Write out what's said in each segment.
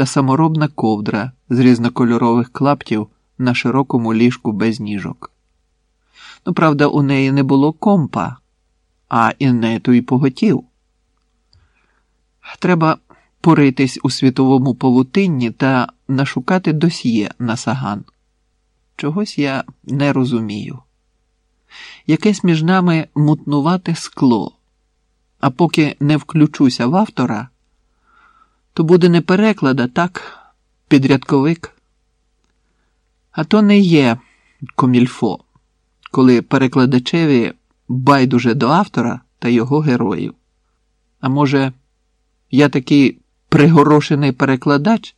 та саморобна ковдра з різнокольорових клаптів на широкому ліжку без ніжок. Ну, правда, у неї не було компа, а інету й поготів. Треба поритись у світовому павутинні та нашукати досьє на саган. Чогось я не розумію. Якесь між нами мутнувате скло, а поки не включуся в автора, то буде не переклад, а так підрядковик. А то не є комільфо, коли перекладачеві байдуже до автора та його героїв. А може, я такий пригорошений перекладач,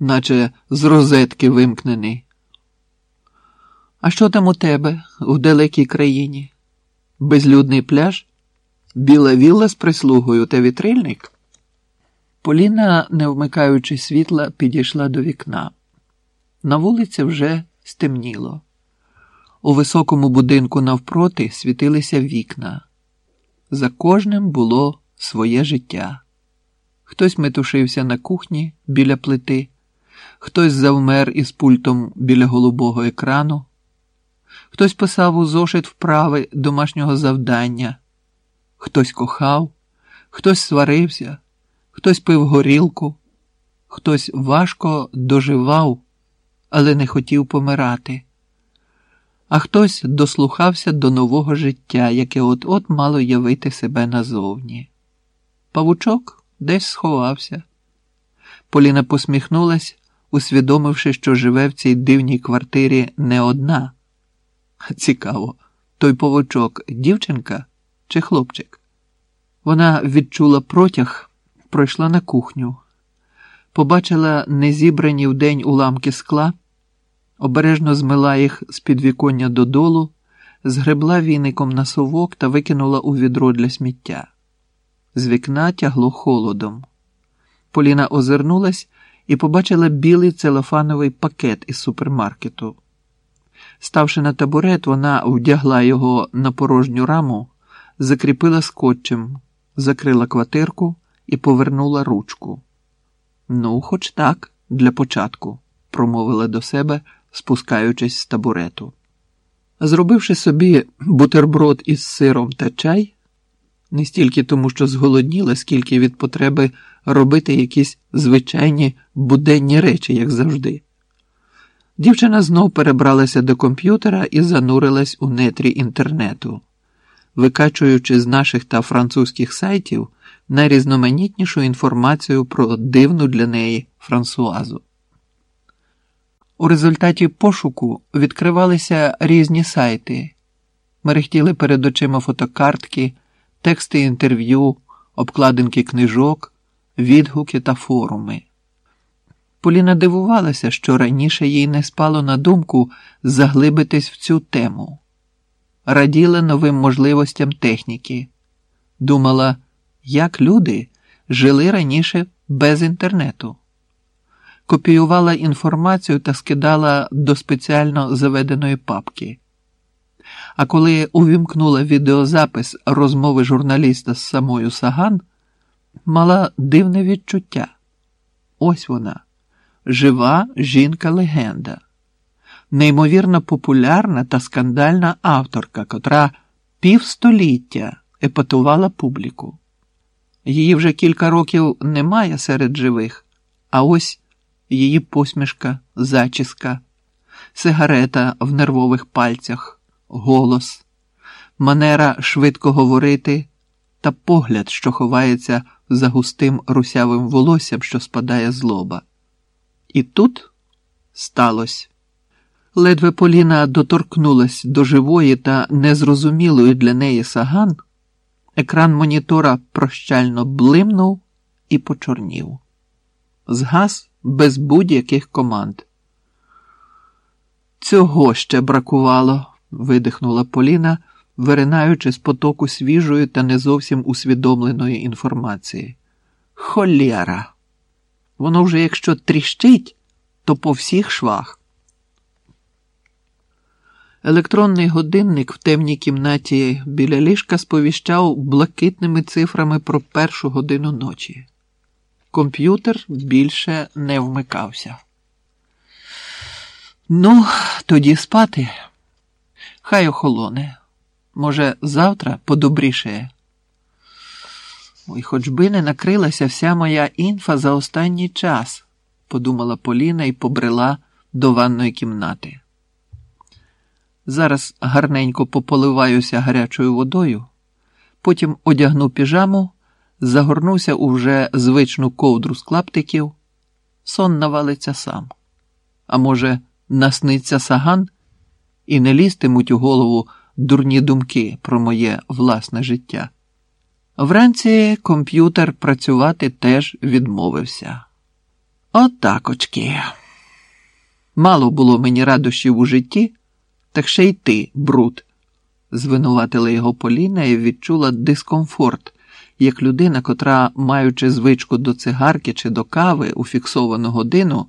наче з розетки вимкнений. А що там у тебе у далекій країні? Безлюдний пляж, біла вілла з прислугою та вітрильник? Поліна, не вмикаючи світла, підійшла до вікна. На вулиці вже стемніло. У високому будинку навпроти світилися вікна. За кожним було своє життя. Хтось метушився на кухні біля плити, хтось завмер із пультом біля голубого екрану, хтось писав у зошит вправи домашнього завдання, хтось кохав, хтось сварився, хтось пив горілку, хтось важко доживав, але не хотів помирати, а хтось дослухався до нового життя, яке от-от мало явити себе назовні. Павучок десь сховався. Поліна посміхнулась, усвідомивши, що живе в цій дивній квартирі не одна. Цікаво, той повочок дівчинка чи хлопчик? Вона відчула протяг, пройшла на кухню, побачила незібрані вдень уламки скла, обережно змила їх з підвіконня додолу, згребла віником на совок та викинула у відро для сміття. З вікна тягло холодом. Поліна озирнулась і побачила білий целофановий пакет із супермаркету. Ставши на табурет, вона вдягла його на порожню раму, закріпила скотчем, закрила квартирку і повернула ручку. Ну, хоч так, для початку, промовила до себе, спускаючись з табурету. Зробивши собі бутерброд із сиром та чай не стільки тому, що зголодніла, скільки від потреби робити якісь звичайні буденні речі, як завжди. Дівчина знов перебралася до комп'ютера і занурилась у нетрі інтернету, викачуючи з наших та французьких сайтів найрізноманітнішу інформацію про дивну для неї Франсуазу. У результаті пошуку відкривалися різні сайти, мерехтіли перед очима фотокартки тексти інтерв'ю, обкладинки книжок, відгуки та форуми. Поліна дивувалася, що раніше їй не спало на думку заглибитись в цю тему, раділа новим можливостям техніки, думала, як люди жили раніше без інтернету, копіювала інформацію та скидала до спеціально заведеної папки. А коли увімкнула відеозапис розмови журналіста з самою Саган, мала дивне відчуття. Ось вона, жива жінка-легенда, неймовірно популярна та скандальна авторка, котра півстоліття епатувала публіку. Її вже кілька років немає серед живих, а ось її посмішка, зачіска, сигарета в нервових пальцях голос, манера швидко говорити та погляд, що ховається за густим русявим волоссям, що спадає з лоба. І тут сталося. Ледве Поліна доторкнулась до живої та незрозумілої для неї саган, екран монітора прощально блимнув і почорнів. Згас без будь-яких команд. Цього ще бракувало видихнула Поліна, виринаючи з потоку свіжої та не зовсім усвідомленої інформації. Холєра! Воно вже якщо тріщить, то по всіх швах. Електронний годинник в темній кімнаті біля ліжка сповіщав блакитними цифрами про першу годину ночі. Комп'ютер більше не вмикався. Ну, тоді спати. Хай охолоне. Може, завтра подобрішає. Ой, хоч би не накрилася вся моя інфа за останній час, подумала Поліна і побрела до ванної кімнати. Зараз гарненько пополиваюся гарячою водою, потім одягну піжаму, загорнуся у вже звичну ковдру з клаптиків, сон навалиться сам. А може, насниться саган і не лізтимуть у голову дурні думки про моє власне життя. Вранці комп'ютер працювати теж відмовився. Отакочки. Мало було мені радощів у житті, так ще й ти, бруд, звинуватила його Поліна і відчула дискомфорт, як людина, котра, маючи звичку до цигарки чи до кави у фіксовану годину,